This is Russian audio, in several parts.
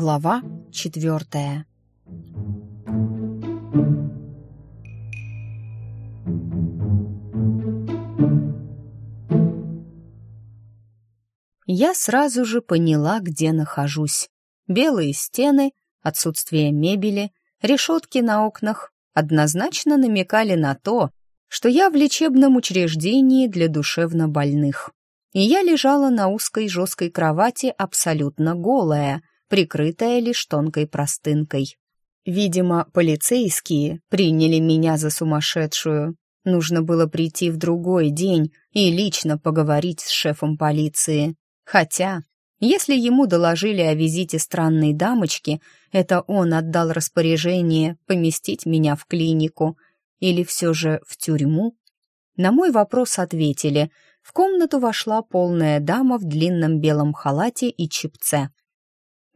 Глава четвертая. Я сразу же поняла, где нахожусь. Белые стены, отсутствие мебели, решетки на окнах однозначно намекали на то, что я в лечебном учреждении для душевнобольных. И я лежала на узкой жесткой кровати абсолютно голая, прикрытая лишь тонкой простынкой. Видимо, полицейские приняли меня за сумасшедшую. Нужно было прийти в другой день и лично поговорить с шефом полиции. Хотя, если ему доложили о визите странной дамочки, это он отдал распоряжение поместить меня в клинику или все же в тюрьму. На мой вопрос ответили. В комнату вошла полная дама в длинном белом халате и чипце.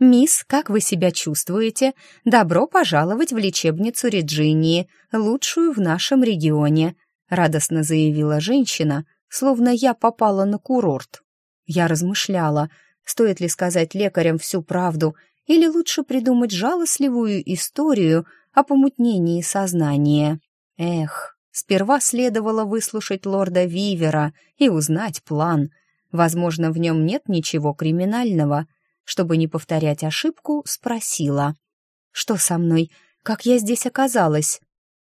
«Мисс, как вы себя чувствуете? Добро пожаловать в лечебницу Реджинии, лучшую в нашем регионе», радостно заявила женщина, словно я попала на курорт. Я размышляла, стоит ли сказать лекарям всю правду или лучше придумать жалостливую историю о помутнении сознания. Эх, сперва следовало выслушать лорда Вивера и узнать план. Возможно, в нем нет ничего криминального — чтобы не повторять ошибку, спросила. «Что со мной? Как я здесь оказалась?»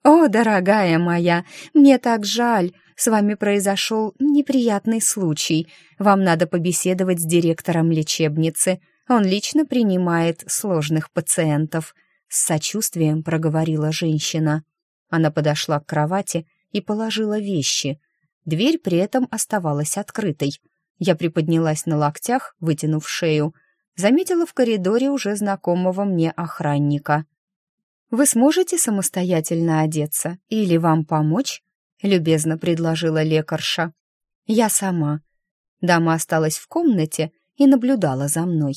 «О, дорогая моя, мне так жаль. С вами произошел неприятный случай. Вам надо побеседовать с директором лечебницы. Он лично принимает сложных пациентов», — с сочувствием проговорила женщина. Она подошла к кровати и положила вещи. Дверь при этом оставалась открытой. Я приподнялась на локтях, вытянув шею, заметила в коридоре уже знакомого мне охранника. «Вы сможете самостоятельно одеться или вам помочь?» — любезно предложила лекарша. «Я сама». Дама осталась в комнате и наблюдала за мной.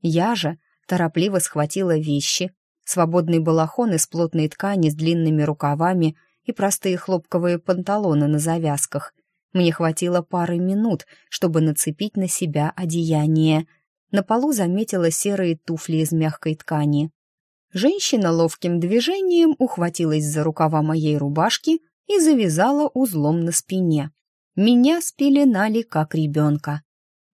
Я же торопливо схватила вещи, свободный балахон из плотной ткани с длинными рукавами и простые хлопковые панталоны на завязках. Мне хватило пары минут, чтобы нацепить на себя одеяние — на полу заметила серые туфли из мягкой ткани. Женщина ловким движением ухватилась за рукава моей рубашки и завязала узлом на спине. Меня спеленали как ребенка.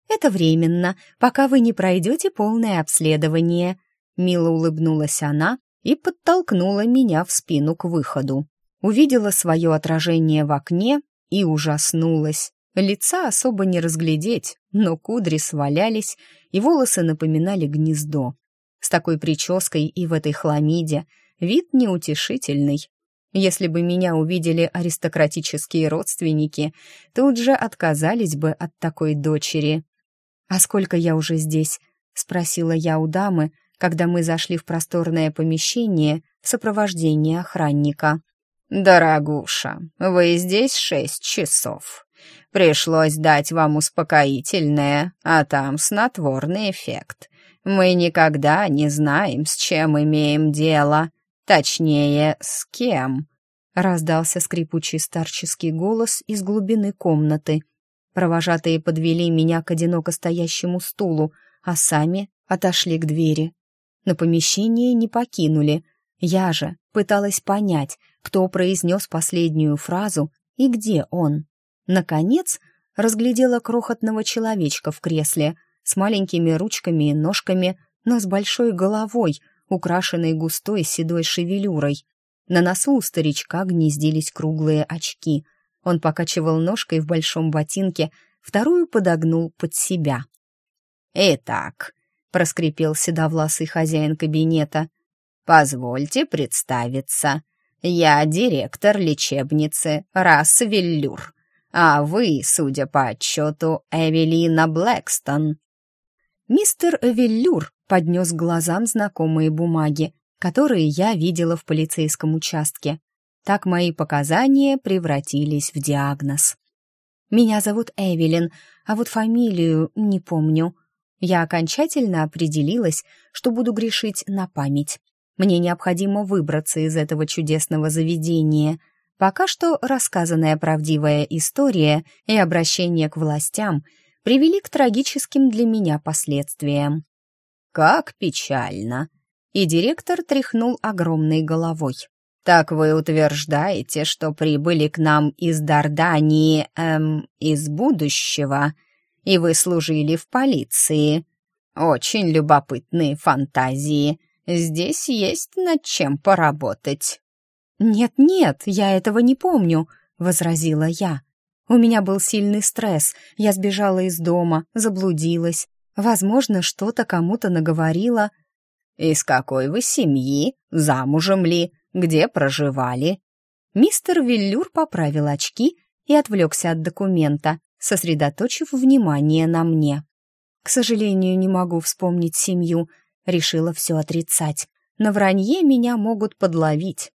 «Это временно, пока вы не пройдете полное обследование», мило улыбнулась она и подтолкнула меня в спину к выходу. Увидела свое отражение в окне и ужаснулась. Лица особо не разглядеть, но кудри свалялись, и волосы напоминали гнездо. С такой прической и в этой хламиде вид неутешительный. Если бы меня увидели аристократические родственники, тут же отказались бы от такой дочери. «А сколько я уже здесь?» — спросила я у дамы, когда мы зашли в просторное помещение в сопровождении охранника. «Дорогуша, вы здесь шесть часов. Пришлось дать вам успокоительное, а там снотворный эффект. Мы никогда не знаем, с чем имеем дело. Точнее, с кем». Раздался скрипучий старческий голос из глубины комнаты. Провожатые подвели меня к одиноко стоящему стулу, а сами отошли к двери. На помещение не покинули. Я же пыталась понять, кто произнес последнюю фразу и где он. Наконец, разглядела крохотного человечка в кресле с маленькими ручками и ножками, но с большой головой, украшенной густой седой шевелюрой. На носу у старичка гнездились круглые очки. Он покачивал ножкой в большом ботинке, вторую подогнул под себя. «Итак», — проскрипел седовласый хозяин кабинета, — «позвольте представиться. Я директор лечебницы Рассвеллюр, а вы, судя по отчету, Эвелина Блэкстон». Мистер Веллюр поднес глазам знакомые бумаги, которые я видела в полицейском участке. Так мои показания превратились в диагноз. Меня зовут Эвелин, а вот фамилию не помню. Я окончательно определилась, что буду грешить на память. Мне необходимо выбраться из этого чудесного заведения. Пока что рассказанная правдивая история и обращение к властям привели к трагическим для меня последствиям. как печально!» И директор тряхнул огромной головой. «Так вы утверждаете, что прибыли к нам из Дардании, эм, из будущего, и вы служили в полиции. Очень любопытные фантазии. Здесь есть над чем поработать». «Нет-нет, я этого не помню», — возразила я. «У меня был сильный стресс, я сбежала из дома, заблудилась. Возможно, что-то кому-то наговорила». «Из какой вы семьи? Замужем ли? Где проживали?» Мистер Виллюр поправил очки и отвлекся от документа, сосредоточив внимание на мне. «К сожалению, не могу вспомнить семью», — решила все отрицать. «На вранье меня могут подловить».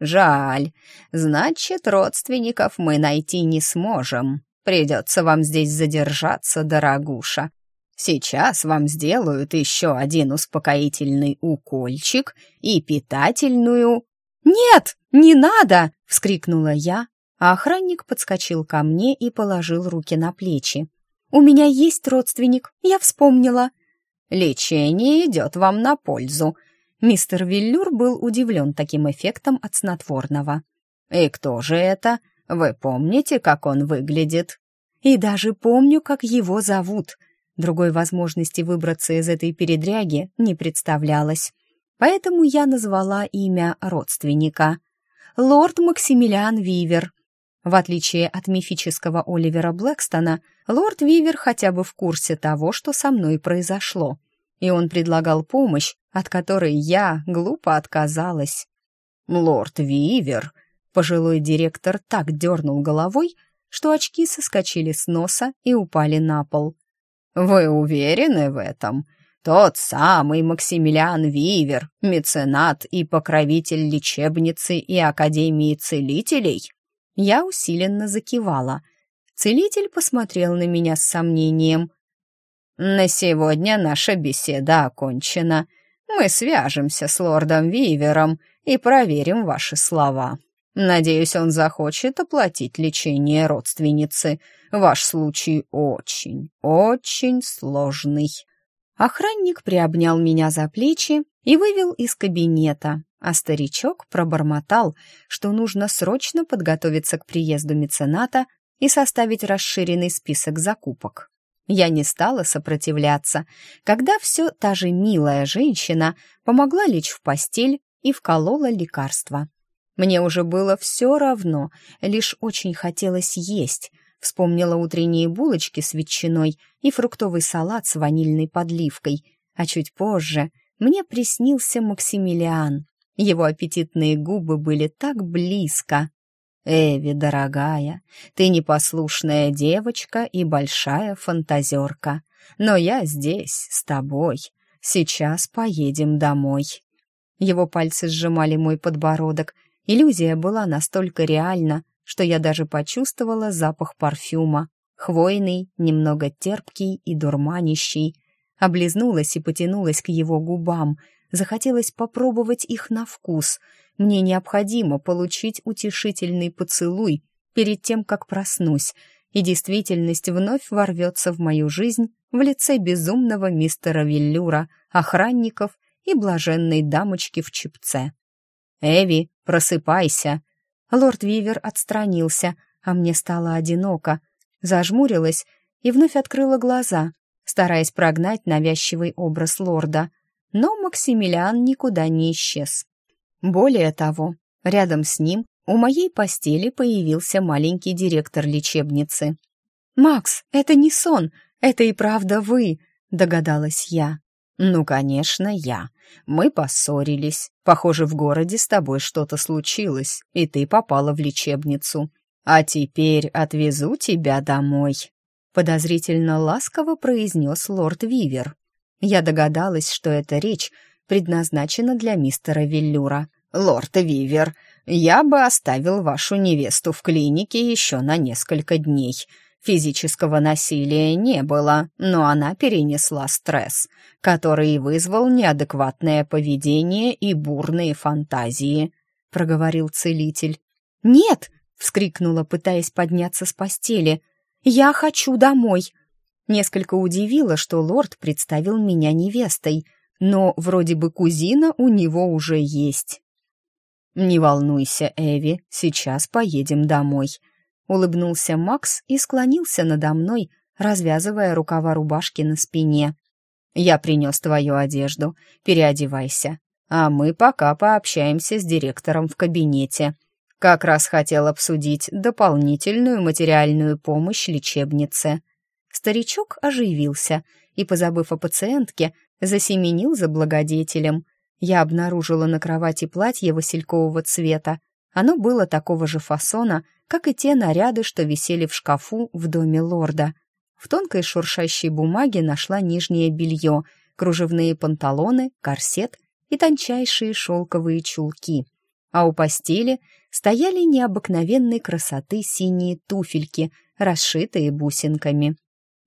«Жаль. Значит, родственников мы найти не сможем. Придется вам здесь задержаться, дорогуша. Сейчас вам сделают еще один успокоительный укольчик и питательную...» «Нет, не надо!» — вскрикнула я, а охранник подскочил ко мне и положил руки на плечи. «У меня есть родственник, я вспомнила». «Лечение идет вам на пользу», Мистер Виллюр был удивлен таким эффектом от снотворного. «И кто же это? Вы помните, как он выглядит?» «И даже помню, как его зовут». Другой возможности выбраться из этой передряги не представлялось. Поэтому я назвала имя родственника. Лорд Максимилиан Вивер. В отличие от мифического Оливера Блэкстона, лорд Вивер хотя бы в курсе того, что со мной произошло и он предлагал помощь, от которой я глупо отказалась. «Лорд Вивер», — пожилой директор так дернул головой, что очки соскочили с носа и упали на пол. «Вы уверены в этом? Тот самый Максимилиан Вивер, меценат и покровитель лечебницы и Академии целителей?» Я усиленно закивала. Целитель посмотрел на меня с сомнением. «На сегодня наша беседа окончена. Мы свяжемся с лордом Вивером и проверим ваши слова. Надеюсь, он захочет оплатить лечение родственницы. Ваш случай очень, очень сложный». Охранник приобнял меня за плечи и вывел из кабинета, а старичок пробормотал, что нужно срочно подготовиться к приезду мецената и составить расширенный список закупок. Я не стала сопротивляться, когда все та же милая женщина помогла лечь в постель и вколола лекарства. Мне уже было все равно, лишь очень хотелось есть. Вспомнила утренние булочки с ветчиной и фруктовый салат с ванильной подливкой, а чуть позже мне приснился Максимилиан. Его аппетитные губы были так близко. «Эви, дорогая, ты непослушная девочка и большая фантазерка, но я здесь, с тобой. Сейчас поедем домой». Его пальцы сжимали мой подбородок. Иллюзия была настолько реальна, что я даже почувствовала запах парфюма. Хвойный, немного терпкий и дурманящий. Облизнулась и потянулась к его губам. Захотелось попробовать их на вкус — мне необходимо получить утешительный поцелуй перед тем, как проснусь, и действительность вновь ворвется в мою жизнь в лице безумного мистера Виллюра, охранников и блаженной дамочки в чепце. «Эви, просыпайся!» Лорд Вивер отстранился, а мне стало одиноко. Зажмурилась и вновь открыла глаза, стараясь прогнать навязчивый образ лорда. Но Максимилиан никуда не исчез. Более того, рядом с ним у моей постели появился маленький директор лечебницы. «Макс, это не сон, это и правда вы», — догадалась я. «Ну, конечно, я. Мы поссорились. Похоже, в городе с тобой что-то случилось, и ты попала в лечебницу. А теперь отвезу тебя домой», — подозрительно ласково произнес лорд Вивер. Я догадалась, что эта речь предназначена для мистера Веллюра. «Лорд Вивер, я бы оставил вашу невесту в клинике еще на несколько дней. Физического насилия не было, но она перенесла стресс, который вызвал неадекватное поведение и бурные фантазии», — проговорил целитель. «Нет!» — вскрикнула, пытаясь подняться с постели. «Я хочу домой!» Несколько удивило, что лорд представил меня невестой, но вроде бы кузина у него уже есть. «Не волнуйся, Эви, сейчас поедем домой», — улыбнулся Макс и склонился надо мной, развязывая рукава рубашки на спине. «Я принес твою одежду, переодевайся, а мы пока пообщаемся с директором в кабинете. Как раз хотел обсудить дополнительную материальную помощь лечебнице». Старичок оживился и, позабыв о пациентке, засеменил за благодетелем. Я обнаружила на кровати платье василькового цвета. Оно было такого же фасона, как и те наряды, что висели в шкафу в доме лорда. В тонкой шуршащей бумаге нашла нижнее белье, кружевные панталоны, корсет и тончайшие шелковые чулки. А у постели стояли необыкновенной красоты синие туфельки, расшитые бусинками.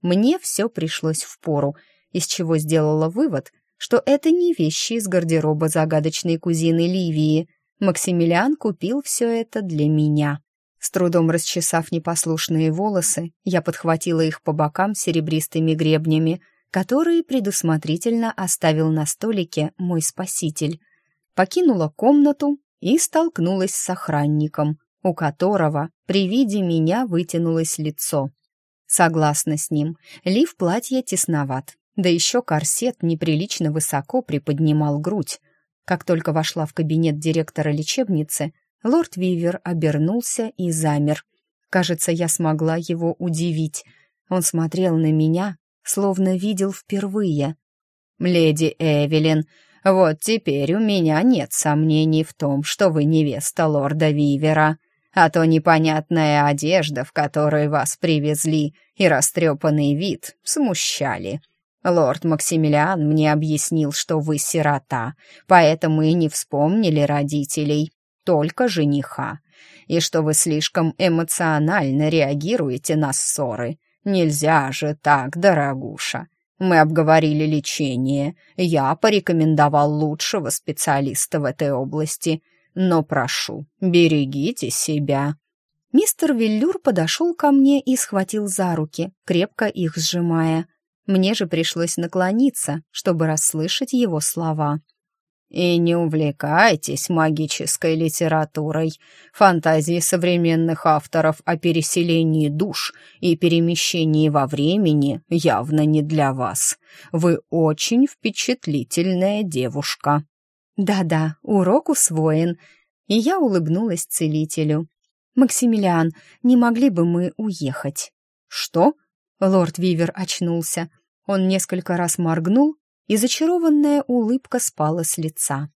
Мне все пришлось впору, из чего сделала вывод, что это не вещи из гардероба загадочной кузины Ливии. Максимилиан купил все это для меня. С трудом расчесав непослушные волосы, я подхватила их по бокам серебристыми гребнями, которые предусмотрительно оставил на столике мой спаситель. Покинула комнату и столкнулась с охранником, у которого при виде меня вытянулось лицо. Согласна с ним, лиф платья тесноват, да еще корсет неприлично высоко приподнимал грудь. Как только вошла в кабинет директора лечебницы, лорд Вивер обернулся и замер. Кажется, я смогла его удивить. Он смотрел на меня, словно видел впервые. «Леди Эвелин, вот теперь у меня нет сомнений в том, что вы невеста лорда Вивера», а то непонятная одежда, в которой вас привезли, и растрепанный вид смущали. Лорд Максимилиан мне объяснил, что вы сирота, поэтому и не вспомнили родителей, только жениха, и что вы слишком эмоционально реагируете на ссоры. Нельзя же так, дорогуша. Мы обговорили лечение, я порекомендовал лучшего специалиста в этой области — но прошу, берегите себя». Мистер Виллюр подошел ко мне и схватил за руки, крепко их сжимая. Мне же пришлось наклониться, чтобы расслышать его слова. «И не увлекайтесь магической литературой. Фантазии современных авторов о переселении душ и перемещении во времени явно не для вас. Вы очень впечатлительная девушка». Да-да, урок усвоен. И я улыбнулась целителю. «Максимилиан, не могли бы мы уехать?» «Что?» Лорд Вивер очнулся. Он несколько раз моргнул, и зачарованная улыбка спала с лица.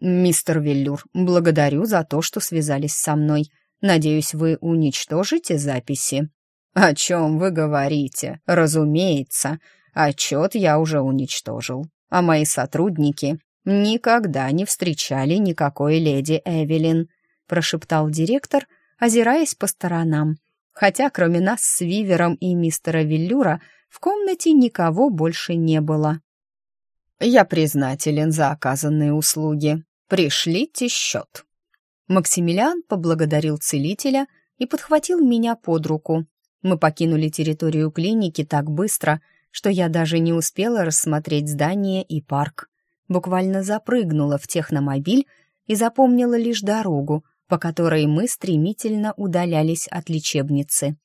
«Мистер Веллюр, благодарю за то, что связались со мной. Надеюсь, вы уничтожите записи». «О чем вы говорите? Разумеется. Отчет я уже уничтожил. А мои сотрудники никогда не встречали никакой леди Эвелин», прошептал директор, озираясь по сторонам. Хотя кроме нас с Вивером и мистера Виллюра в комнате никого больше не было. «Я признателен за оказанные услуги. Пришлите счет». Максимилиан поблагодарил целителя и подхватил меня под руку. Мы покинули территорию клиники так быстро, что я даже не успела рассмотреть здание и парк буквально запрыгнула в техномобиль и запомнила лишь дорогу, по которой мы стремительно удалялись от лечебницы.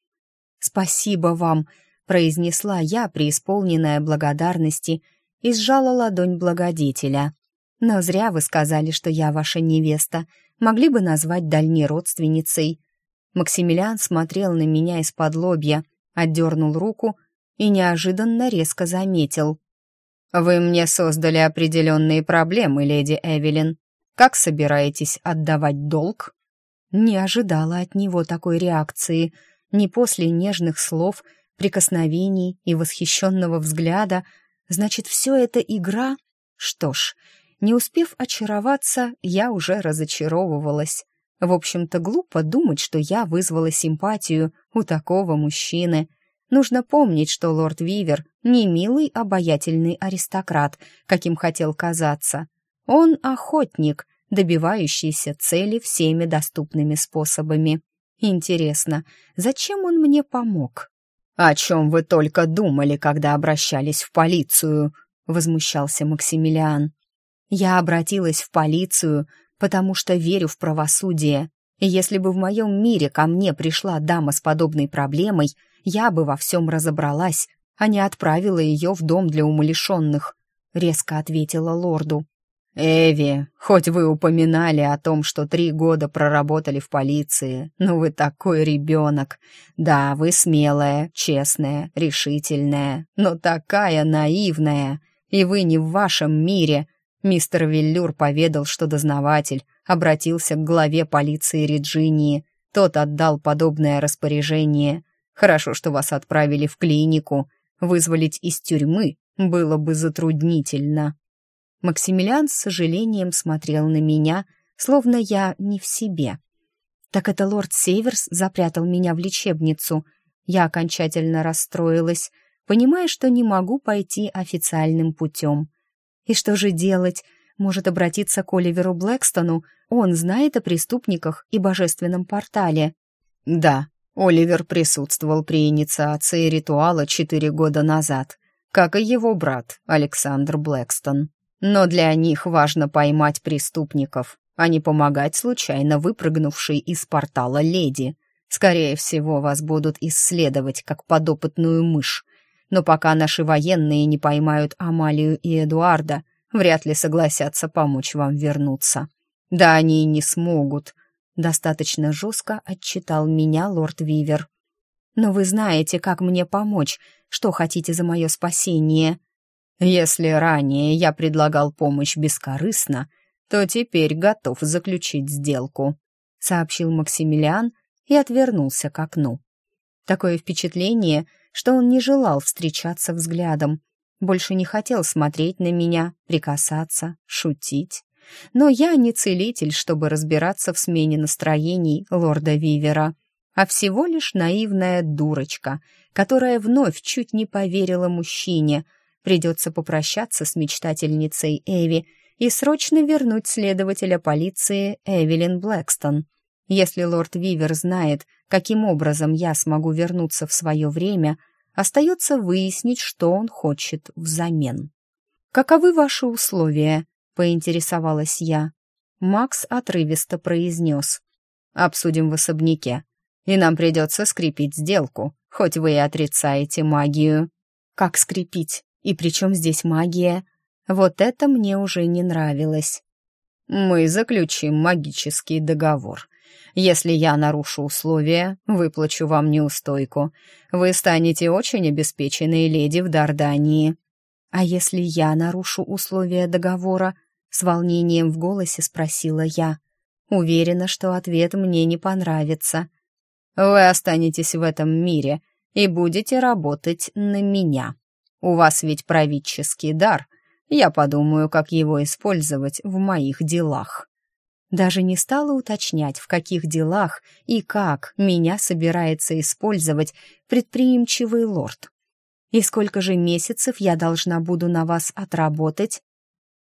«Спасибо вам», — произнесла я, преисполненная благодарности, и сжала ладонь благодетеля. «Но зря вы сказали, что я ваша невеста. Могли бы назвать дальней родственницей». Максимилиан смотрел на меня из-под лобья, отдернул руку и неожиданно резко заметил. «Вы мне создали определенные проблемы, леди Эвелин. Как собираетесь отдавать долг?» Не ожидала от него такой реакции. Ни после нежных слов, прикосновений и восхищенного взгляда. Значит, все это игра? Что ж, не успев очароваться, я уже разочаровывалась. В общем-то, глупо думать, что я вызвала симпатию у такого мужчины. Нужно помнить, что лорд Вивер не милый обаятельный аристократ, каким хотел казаться. Он охотник, добивающийся цели всеми доступными способами. Интересно, зачем он мне помог? «О чем вы только думали, когда обращались в полицию?» — возмущался Максимилиан. «Я обратилась в полицию, потому что верю в правосудие. И если бы в моем мире ко мне пришла дама с подобной проблемой, я бы во всем разобралась, а не отправила ее в дом для умалишенных», — резко ответила лорду. «Эви, хоть вы упоминали о том, что три года проработали в полиции, но вы такой ребенок. Да, вы смелая, честная, решительная, но такая наивная. И вы не в вашем мире». Мистер Виллюр поведал, что дознаватель обратился к главе полиции Реджинии. Тот отдал подобное распоряжение. Хорошо, что вас отправили в клинику. Вызволить из тюрьмы было бы затруднительно. Максимилиан с сожалением смотрел на меня, словно я не в себе. Так это лорд Северс запрятал меня в лечебницу. Я окончательно расстроилась, понимая, что не могу пойти официальным путем. И что же делать? Может обратиться к Оливеру Блэкстону? Он знает о преступниках и божественном портале. Да, Оливер присутствовал при инициации ритуала четыре года назад, как и его брат Александр Блэкстон. Но для них важно поймать преступников, а не помогать случайно выпрыгнувшей из портала леди. Скорее всего, вас будут исследовать как подопытную мышь. Но пока наши военные не поймают Амалию и Эдуарда, вряд ли согласятся помочь вам вернуться. Да они и не смогут. Достаточно жестко отчитал меня лорд Вивер. Но вы знаете, как мне помочь, что хотите за мое спасение. Если ранее я предлагал помощь бескорыстно, то теперь готов заключить сделку», — сообщил Максимилиан и отвернулся к окну. Такое впечатление, что он не желал встречаться взглядом, больше не хотел смотреть на меня, прикасаться, шутить. Но я не целитель, чтобы разбираться в смене настроений лорда Вивера, а всего лишь наивная дурочка, которая вновь чуть не поверила мужчине — Придется попрощаться с мечтательницей Эви и срочно вернуть следователя полиции Эвелин Блэкстон. Если лорд Вивер знает, каким образом я смогу вернуться в свое время, остается выяснить, что он хочет взамен. «Каковы ваши условия?» — поинтересовалась я. Макс отрывисто произнес. «Обсудим в особняке, и нам придется скрепить сделку, хоть вы и отрицаете магию». «Как скрепить?» И при чем здесь магия? Вот это мне уже не нравилось. Мы заключим магический договор. Если я нарушу условия, выплачу вам неустойку. Вы станете очень обеспеченной леди в Дардании. А если я нарушу условия договора? С волнением в голосе спросила я. Уверена, что ответ мне не понравится. Вы останетесь в этом мире и будете работать на меня. У вас ведь правительский дар. Я подумаю, как его использовать в моих делах». Даже не стала уточнять, в каких делах и как меня собирается использовать предприимчивый лорд. «И сколько же месяцев я должна буду на вас отработать?»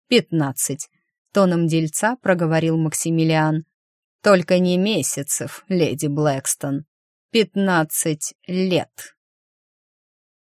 «Пятнадцать», — тоном дельца проговорил Максимилиан. «Только не месяцев, леди Блэкстон. Пятнадцать лет».